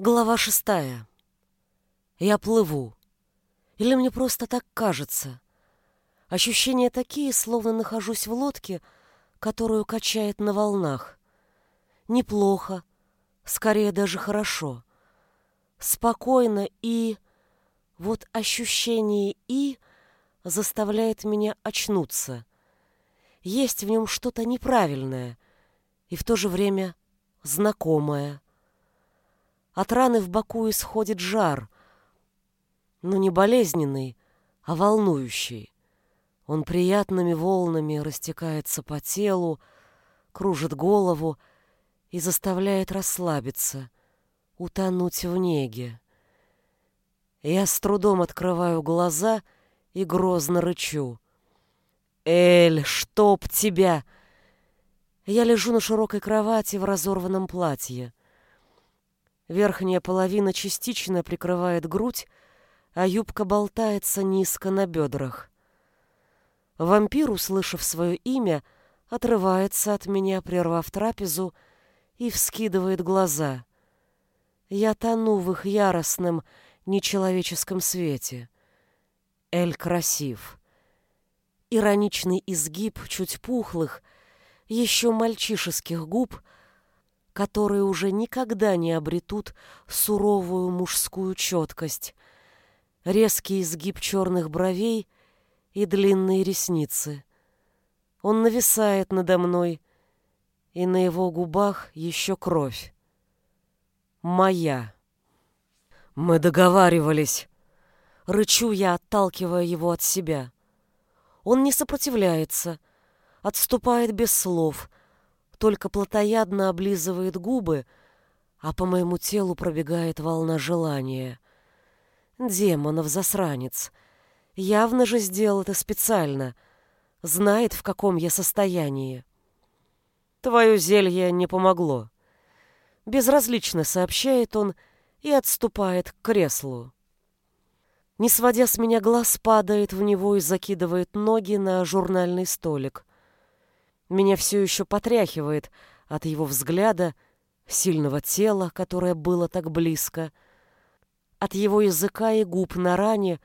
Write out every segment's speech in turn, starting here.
Глава шестая. Я плыву. Или мне просто так кажется? Ощущения такие, словно нахожусь в лодке, которую качает на волнах. Неплохо, скорее даже хорошо. Спокойно и... Вот ощущение «и» заставляет меня очнуться. Есть в нем что-то неправильное и в то же время знакомое. От раны в боку исходит жар, но не болезненный, а волнующий. Он приятными волнами растекается по телу, кружит голову и заставляет расслабиться, утонуть в неге. Я с трудом открываю глаза и грозно рычу. «Эль, чтоб тебя!» Я лежу на широкой кровати в разорванном платье. Верхняя половина частично прикрывает грудь, а юбка болтается низко на бедрах. Вампир, услышав свое имя, отрывается от меня, прервав трапезу, и вскидывает глаза. Я тону в их яростном, нечеловеческом свете. Эль красив. Ироничный изгиб чуть пухлых, еще мальчишеских губ, которые уже никогда не обретут суровую мужскую четкость, резкий изгиб черных бровей и длинные ресницы. Он нависает надо мной, и на его губах еще кровь. Моя. Мы договаривались. Рычу я, отталкивая его от себя. Он не сопротивляется, отступает без слов, только плотоядно облизывает губы, а по моему телу пробегает волна желания. Демонов засранец. Явно же сделал это специально. Знает, в каком я состоянии. Твое зелье не помогло. Безразлично сообщает он, — и отступает к креслу. Не сводя с меня глаз, падает в него и закидывает ноги на журнальный столик. Меня все еще потряхивает от его взгляда, сильного тела, которое было так близко, от его языка и губ на ране,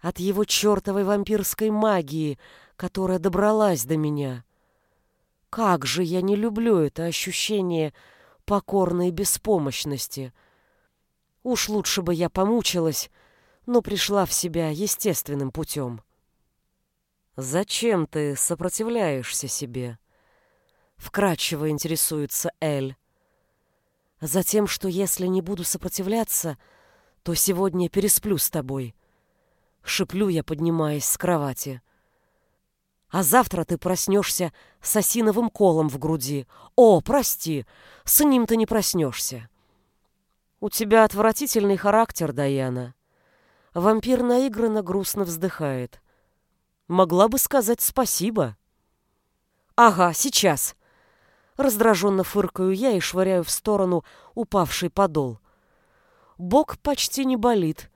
от его чертовой вампирской магии, которая добралась до меня. Как же я не люблю это ощущение покорной беспомощности — Уж лучше бы я помучилась, но пришла в себя естественным путем. «Зачем ты сопротивляешься себе?» Вкратчиво интересуется Эль. «Затем, что если не буду сопротивляться, то сегодня пересплю с тобой». Шиплю я, поднимаясь с кровати. «А завтра ты проснешься с осиновым колом в груди. О, прости, с ним ты не проснешься». «У тебя отвратительный характер, Даяна». Вампир наигранно грустно вздыхает. «Могла бы сказать спасибо». «Ага, сейчас». Раздраженно фыркаю я и швыряю в сторону упавший подол. Бок почти не болит.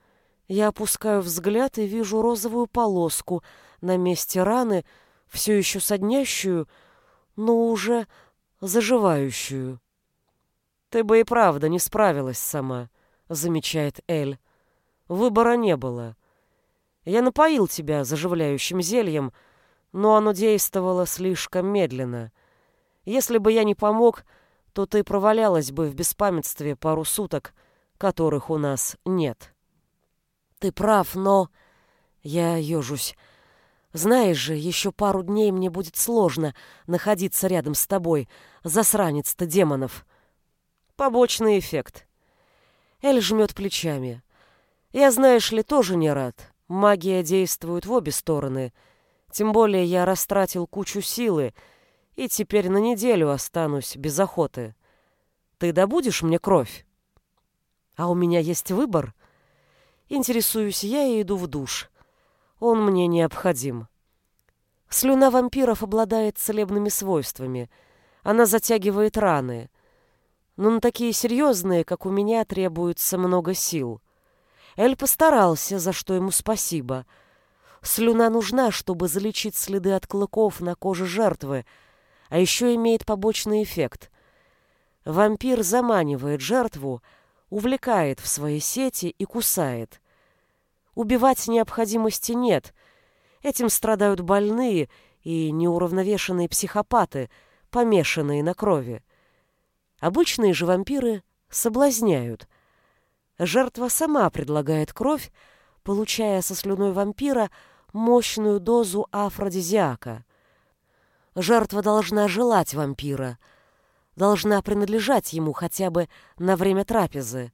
Я опускаю взгляд и вижу розовую полоску на месте раны, все еще соднящую, но уже заживающую. «Ты бы и правда не справилась сама», — замечает Эль. «Выбора не было. Я напоил тебя заживляющим зельем, но оно действовало слишком медленно. Если бы я не помог, то ты провалялась бы в беспамятстве пару суток, которых у нас нет». «Ты прав, но...» Я ежусь. Знаешь же, еще пару дней мне будет сложно находиться рядом с тобой, засранец-то демонов. Побочный эффект. Эль жмет плечами. Я, знаешь ли, тоже не рад. Магия действует в обе стороны. Тем более я растратил кучу силы, и теперь на неделю останусь без охоты. Ты добудешь мне кровь? А у меня есть выбор. Интересуюсь я и иду в душ. Он мне необходим. Слюна вампиров обладает целебными свойствами. Она затягивает раны — но на такие серьезные, как у меня, требуется много сил. Эль постарался, за что ему спасибо. Слюна нужна, чтобы залечить следы от клыков на коже жертвы, а еще имеет побочный эффект. Вампир заманивает жертву, увлекает в свои сети и кусает. Убивать необходимости нет. Этим страдают больные и неуравновешенные психопаты, помешанные на крови. Обычные же вампиры соблазняют. Жертва сама предлагает кровь, получая со слюной вампира мощную дозу афродизиака. Жертва должна желать вампира, должна принадлежать ему хотя бы на время трапезы.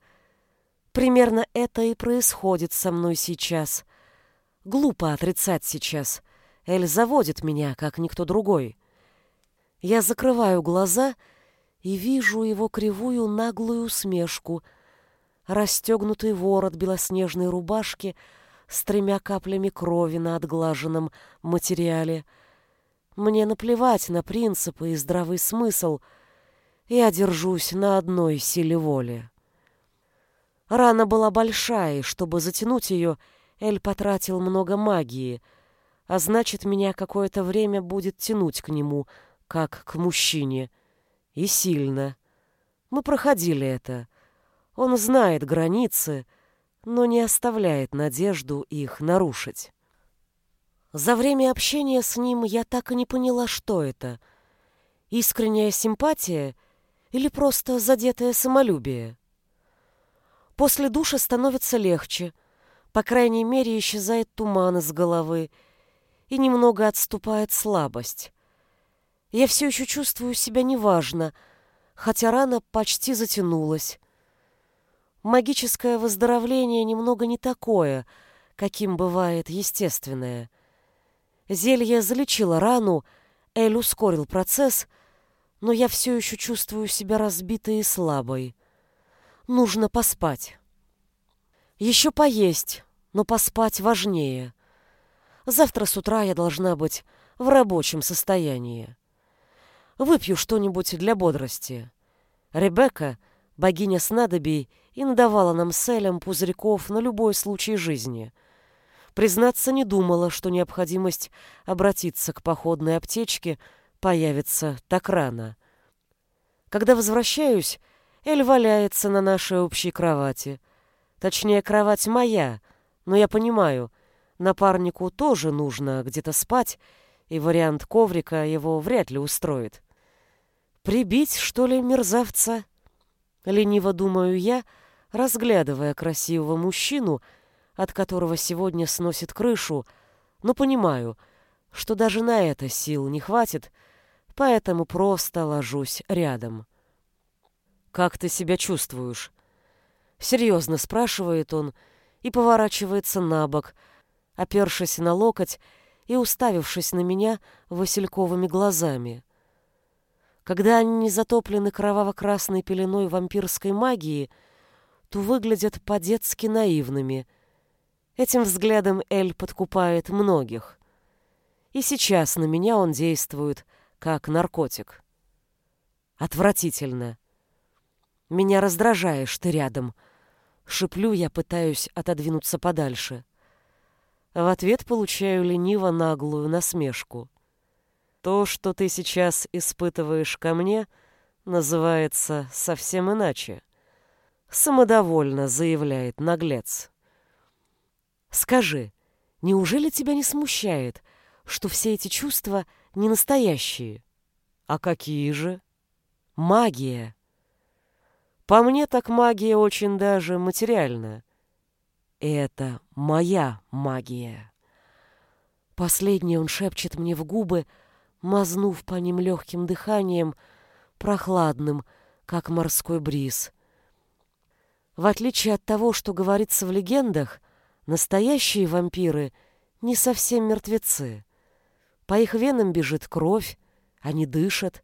Примерно это и происходит со мной сейчас. Глупо отрицать сейчас. Эль заводит меня, как никто другой. Я закрываю глаза и вижу его кривую наглую усмешку, расстегнутый ворот белоснежной рубашки с тремя каплями крови на отглаженном материале. Мне наплевать на принципы и здравый смысл. Я держусь на одной силе воли. Рана была большая, и чтобы затянуть ее, Эль потратил много магии, а значит, меня какое-то время будет тянуть к нему, как к мужчине. И сильно. Мы проходили это. Он знает границы, но не оставляет надежду их нарушить. За время общения с ним я так и не поняла, что это. Искренняя симпатия или просто задетое самолюбие? После душа становится легче. По крайней мере, исчезает туман из головы и немного отступает слабость. Я все еще чувствую себя неважно, хотя рана почти затянулась. Магическое выздоровление немного не такое, каким бывает естественное. Зелье залечило рану, Эль ускорил процесс, но я все еще чувствую себя разбитой и слабой. Нужно поспать. Еще поесть, но поспать важнее. Завтра с утра я должна быть в рабочем состоянии. Выпью что-нибудь для бодрости. Ребекка, богиня снадобий, и надавала нам с Элем пузырьков на любой случай жизни. Признаться, не думала, что необходимость обратиться к походной аптечке появится так рано. Когда возвращаюсь, Эль валяется на нашей общей кровати. Точнее, кровать моя, но я понимаю, напарнику тоже нужно где-то спать, и вариант коврика его вряд ли устроит. Прибить, что ли, мерзавца? Лениво думаю я, разглядывая красивого мужчину, от которого сегодня сносит крышу, но понимаю, что даже на это сил не хватит, поэтому просто ложусь рядом. «Как ты себя чувствуешь?» Серьезно спрашивает он и поворачивается на бок, опершись на локоть и уставившись на меня васильковыми глазами. Когда они не затоплены кроваво-красной пеленой вампирской магии, то выглядят по-детски наивными. Этим взглядом Эль подкупает многих. И сейчас на меня он действует как наркотик. Отвратительно. Меня раздражаешь ты рядом. Шиплю я, пытаюсь отодвинуться подальше. В ответ получаю лениво наглую насмешку. То, что ты сейчас испытываешь ко мне, называется совсем иначе. Самодовольно заявляет наглец. Скажи, неужели тебя не смущает, что все эти чувства не настоящие? А какие же? Магия. По мне так магия очень даже материальная. Это моя магия. Последнее он шепчет мне в губы, мазнув по ним легким дыханием, прохладным, как морской бриз. В отличие от того, что говорится в легендах, настоящие вампиры не совсем мертвецы. По их венам бежит кровь, они дышат,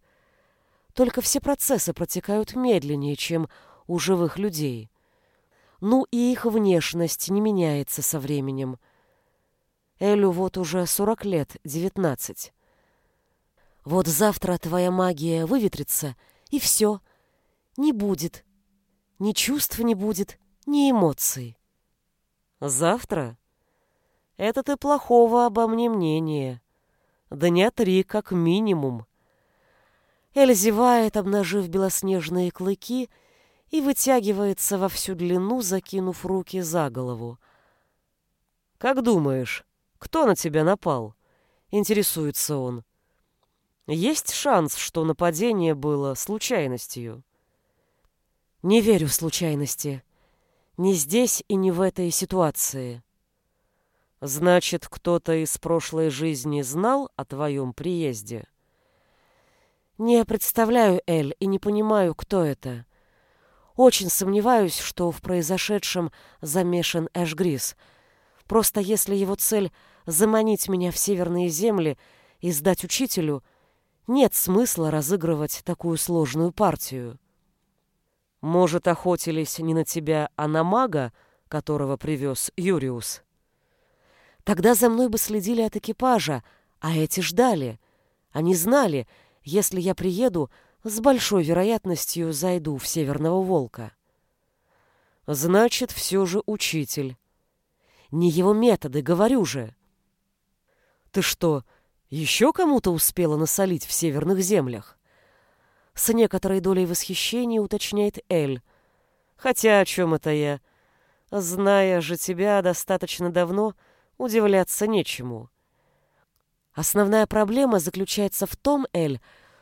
только все процессы протекают медленнее, чем у живых людей. Ну и их внешность не меняется со временем. Элю вот уже сорок лет, девятнадцать. Вот завтра твоя магия выветрится, и все. Не будет. Ни чувств не будет, ни эмоций. Завтра? Это ты плохого обо мне мнения. Дня три как минимум. Эль зевает, обнажив белоснежные клыки, и вытягивается во всю длину, закинув руки за голову. «Как думаешь, кто на тебя напал?» — интересуется он. «Есть шанс, что нападение было случайностью?» «Не верю в случайности. Не здесь и не в этой ситуации». «Значит, кто-то из прошлой жизни знал о твоем приезде?» «Не представляю, Эль, и не понимаю, кто это. Очень сомневаюсь, что в произошедшем замешан Эш Грис. Просто если его цель — заманить меня в северные земли и сдать учителю, нет смысла разыгрывать такую сложную партию». «Может, охотились не на тебя, а на мага, которого привез Юриус?» Тогда за мной бы следили от экипажа, а эти ждали. Они знали, если я приеду, с большой вероятностью зайду в Северного Волка. Значит, все же учитель. Не его методы, говорю же. Ты что, еще кому-то успела насолить в северных землях? С некоторой долей восхищения уточняет Эль. Хотя о чем это я? Зная же тебя достаточно давно, — удивляться нечему. Основная проблема заключается в том, Эль,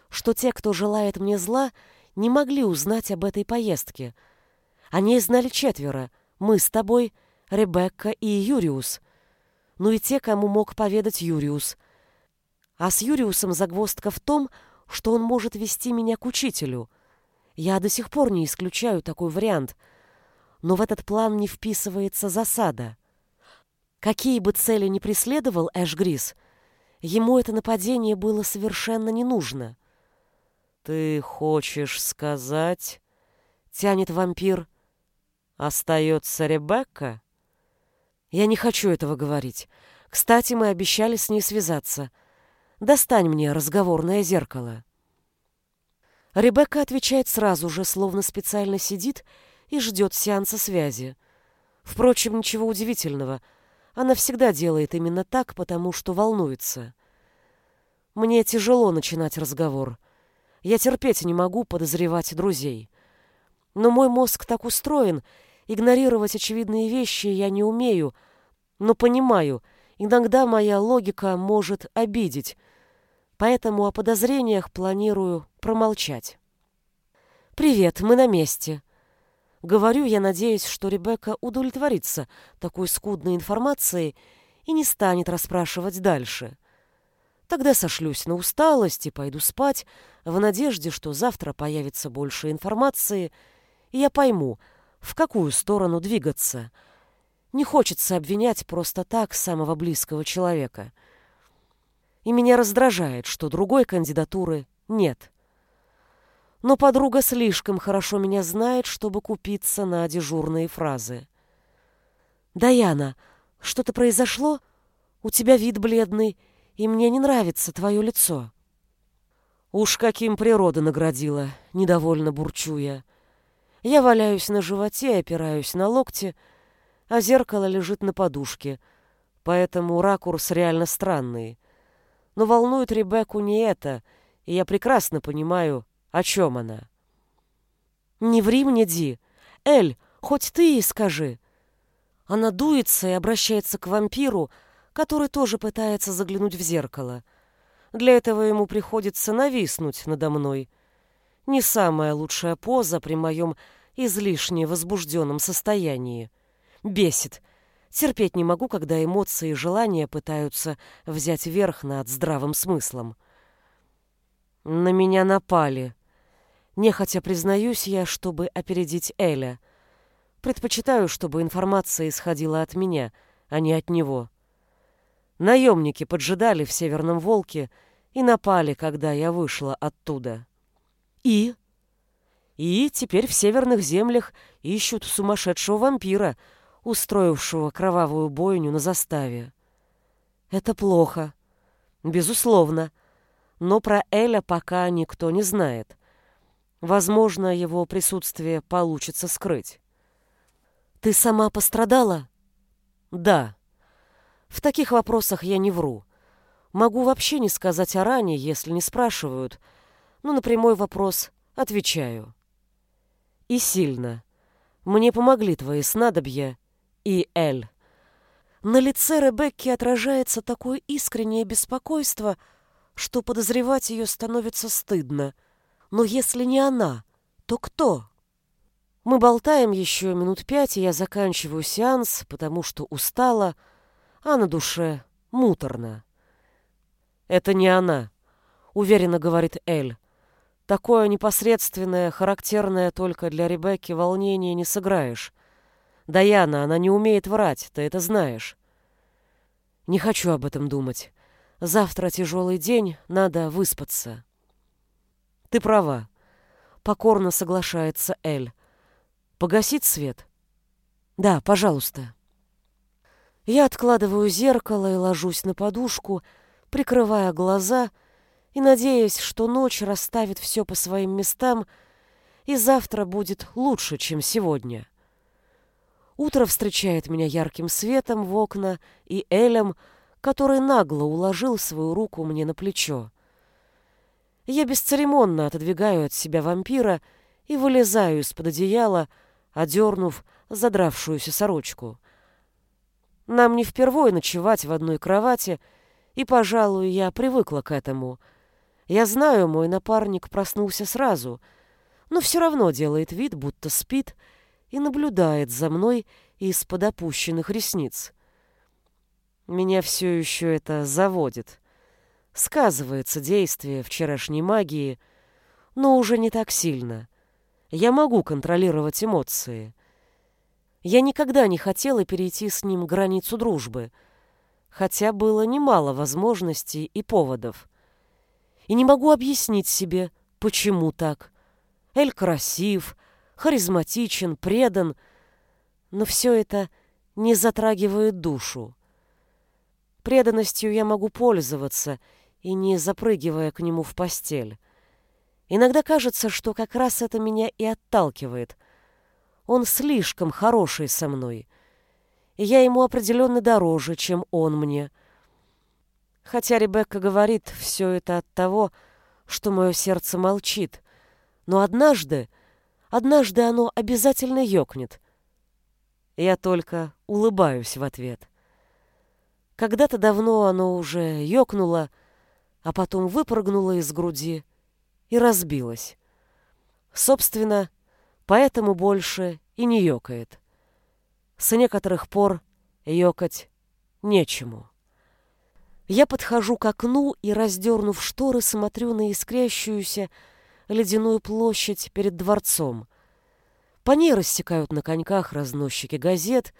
что те, кто желает мне зла, не могли узнать об этой поездке. О ней знали четверо. Мы с тобой, Ребекка и Юриус. Ну и те, кому мог поведать Юриус. А с Юриусом загвоздка в том, что он может вести меня к учителю. Я до сих пор не исключаю такой вариант. Но в этот план не вписывается засада. Какие бы цели ни преследовал Эш Грис, ему это нападение было совершенно не нужно. «Ты хочешь сказать...» — тянет вампир. «Остается Ребекка?» «Я не хочу этого говорить. Кстати, мы обещали с ней связаться. Достань мне разговорное зеркало». Ребекка отвечает сразу же, словно специально сидит и ждет сеанса связи. Впрочем, ничего удивительного — она всегда делает именно так, потому что волнуется. Мне тяжело начинать разговор. Я терпеть не могу подозревать друзей. Но мой мозг так устроен, игнорировать очевидные вещи я не умею, но понимаю, иногда моя логика может обидеть, поэтому о подозрениях планирую промолчать. «Привет, мы на месте», Говорю я, надеюсь, что Ребекка удовлетворится такой скудной информацией и не станет расспрашивать дальше. Тогда сошлюсь на усталость и пойду спать, в надежде, что завтра появится больше информации, и я пойму, в какую сторону двигаться. Не хочется обвинять просто так самого близкого человека. И меня раздражает, что другой кандидатуры нет но подруга слишком хорошо меня знает, чтобы купиться на дежурные фразы. «Даяна, что-то произошло? У тебя вид бледный, и мне не нравится твое лицо». «Уж каким природа наградила!» — недовольно бурчу я. Я валяюсь на животе, опираюсь на локти, а зеркало лежит на подушке, поэтому ракурс реально странный. Но волнует Ребекку не это, и я прекрасно понимаю, о чем она? Не ври мне, Ди. Эль, хоть ты и скажи. Она дуется и обращается к вампиру, который тоже пытается заглянуть в зеркало. Для этого ему приходится нависнуть надо мной. Не самая лучшая поза при моем излишне возбужденном состоянии. Бесит. Терпеть не могу, когда эмоции и желания пытаются взять верх над здравым смыслом. На меня напали. Нехотя признаюсь я, чтобы опередить Эля. Предпочитаю, чтобы информация исходила от меня, а не от него. Наемники поджидали в Северном Волке и напали, когда я вышла оттуда. И? И теперь в Северных землях ищут сумасшедшего вампира, устроившего кровавую бойню на заставе. Это плохо. Безусловно. Но про Эля пока никто не знает. Возможно, его присутствие получится скрыть. Ты сама пострадала? Да. В таких вопросах я не вру. Могу вообще не сказать о ране, если не спрашивают, но на прямой вопрос отвечаю. И сильно. Мне помогли твои снадобья и Эль. На лице Ребекки отражается такое искреннее беспокойство, что подозревать ее становится стыдно. Но если не она, то кто? Мы болтаем еще минут пять, и я заканчиваю сеанс, потому что устала, а на душе муторно. «Это не она», — уверенно говорит Эль. «Такое непосредственное, характерное только для Ребекки волнение не сыграешь. Даяна, она не умеет врать, ты это знаешь». «Не хочу об этом думать. Завтра тяжелый день, надо выспаться». «Ты права», — покорно соглашается Эль. «Погасить свет?» «Да, пожалуйста». Я откладываю зеркало и ложусь на подушку, прикрывая глаза и надеясь, что ночь расставит все по своим местам, и завтра будет лучше, чем сегодня. Утро встречает меня ярким светом в окна и Элем, который нагло уложил свою руку мне на плечо. Я бесцеремонно отодвигаю от себя вампира и вылезаю из-под одеяла, одернув задравшуюся сорочку. Нам не впервой ночевать в одной кровати, и, пожалуй, я привыкла к этому. Я знаю, мой напарник проснулся сразу, но все равно делает вид, будто спит, и наблюдает за мной из-под опущенных ресниц. Меня все еще это заводит. Сказывается действие вчерашней магии, но уже не так сильно. Я могу контролировать эмоции. Я никогда не хотела перейти с ним границу дружбы, хотя было немало возможностей и поводов. И не могу объяснить себе, почему так. Эль красив, харизматичен, предан, но все это не затрагивает душу. Преданностью я могу пользоваться и не запрыгивая к нему в постель. Иногда кажется, что как раз это меня и отталкивает, он слишком хороший со мной. И я ему определенно дороже, чем он мне. Хотя Ребекка говорит все это от того, что мое сердце молчит. Но однажды, однажды оно обязательно ёкнет. Я только улыбаюсь в ответ. Когда-то давно оно уже ёкнуло, а потом выпрыгнуло из груди и разбилось. Собственно, поэтому больше и не ёкает. С некоторых пор ёкать нечему. Я подхожу к окну и, раздернув шторы, смотрю на искрящуюся ледяную площадь перед дворцом. По ней рассекают на коньках разносчики газет,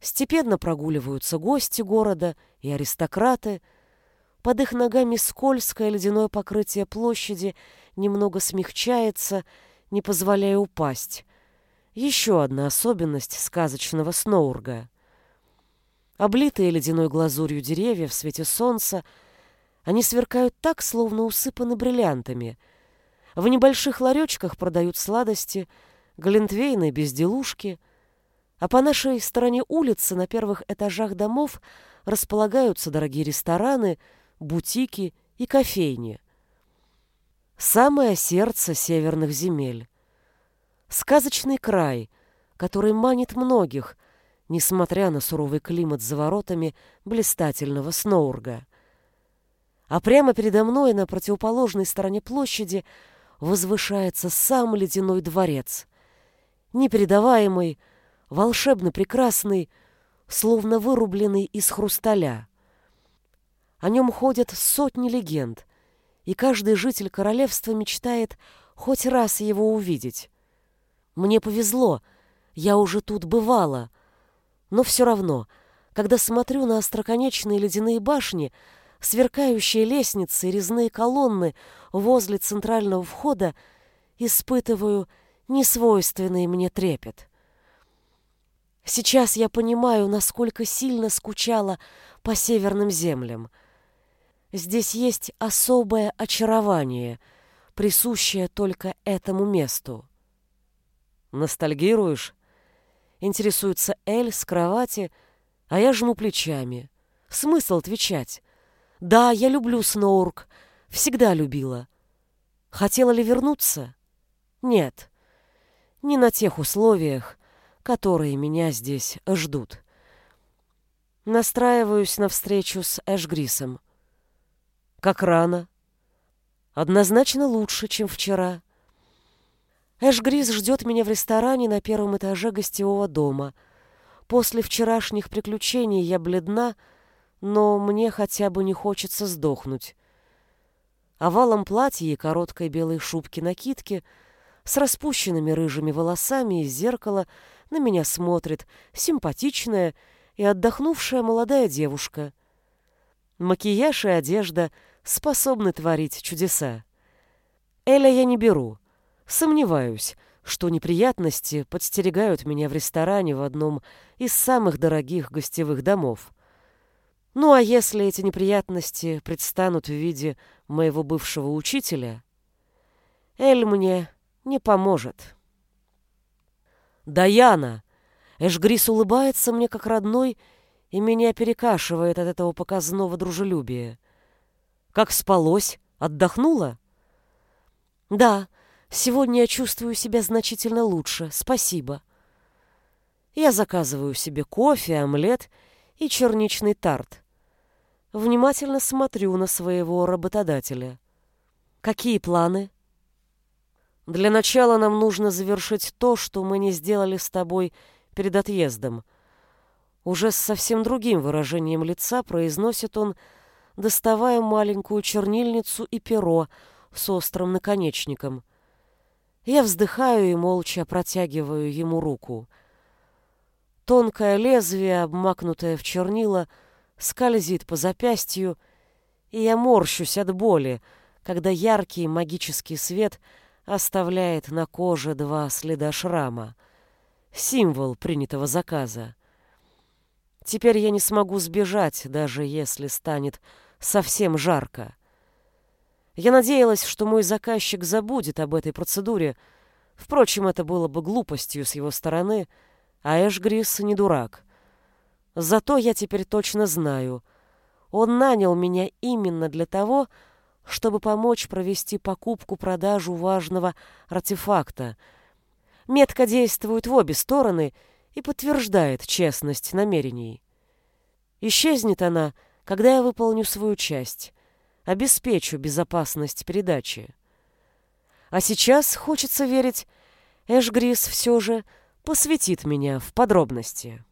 степенно прогуливаются гости города и аристократы. Под их ногами скользкое ледяное покрытие площади немного смягчается, не позволяя упасть. Еще одна особенность сказочного Сноурга. Облитые ледяной глазурью деревья в свете солнца, они сверкают так, словно усыпаны бриллиантами. В небольших ларечках продают сладости, глинтвейны, безделушки, а по нашей стороне улицы на первых этажах домов располагаются дорогие рестораны, бутики и кофейни. Самое сердце северных земель. Сказочный край, который манит многих, несмотря на суровый климат за воротами блистательного Сноурга. А прямо передо мной на противоположной стороне площади возвышается сам ледяной дворец. Непередаваемый, волшебно прекрасный, словно вырубленный из хрусталя. О нем ходят сотни легенд, и каждый житель королевства мечтает хоть раз его увидеть. Мне повезло, я уже тут бывала. Но все равно, когда смотрю на остроконечные ледяные башни, сверкающие лестницы резные колонны возле центрального входа, испытываю несвойственный мне трепет. Сейчас я понимаю, насколько сильно скучала по северным землям. Здесь есть особое очарование, присущее только этому месту. Ностальгируешь? Интересуется Эль с кровати, а я жму плечами. Смысл отвечать? Да, я люблю Сноурк. Всегда любила. Хотела ли вернуться? Нет. Не на тех условиях, которые меня здесь ждут. Настраиваюсь на встречу с Эшгрисом. Как рано. Однозначно лучше, чем вчера. Эшгрис ждет меня в ресторане на первом этаже гостевого дома. После вчерашних приключений я бледна, но мне хотя бы не хочется сдохнуть. Овалом платья и короткой белой шубки-накидки с распущенными рыжими волосами из зеркала на меня смотрит симпатичная и отдохнувшая молодая девушка. Макияж и одежда способны творить чудеса. Эля я не беру. Сомневаюсь, что неприятности подстерегают меня в ресторане в одном из самых дорогих гостевых домов. Ну а если эти неприятности предстанут в виде моего бывшего учителя, Эль мне не поможет. «Даяна!» Эшгрис улыбается мне как родной, и меня перекашивает от этого показного дружелюбия. «Как спалось? Отдохнула?» «Да, сегодня я чувствую себя значительно лучше, спасибо». Я заказываю себе кофе, омлет и черничный тарт внимательно смотрю на своего работодателя. Какие планы? Для начала нам нужно завершить то, что мы не сделали с тобой перед отъездом. Уже с совсем другим выражением лица произносит он, доставая маленькую чернильницу и перо с острым наконечником. Я вздыхаю и молча протягиваю ему руку. Тонкое лезвие, обмакнутое в чернила, — скользит по запястью, и я морщусь от боли, когда яркий магический свет оставляет на коже два следа шрама. Символ принятого заказа. Теперь я не смогу сбежать, даже если станет совсем жарко. Я надеялась, что мой заказчик забудет об этой процедуре. Впрочем, это было бы глупостью с его стороны, а Эшгрис не дурак. Зато я теперь точно знаю, он нанял меня именно для того, чтобы помочь провести покупку-продажу важного артефакта. Метка действует в обе стороны и подтверждает честность намерений. Исчезнет она, когда я выполню свою часть, обеспечу безопасность передачи. А сейчас, хочется верить, Эшгрис все же посвятит меня в подробности.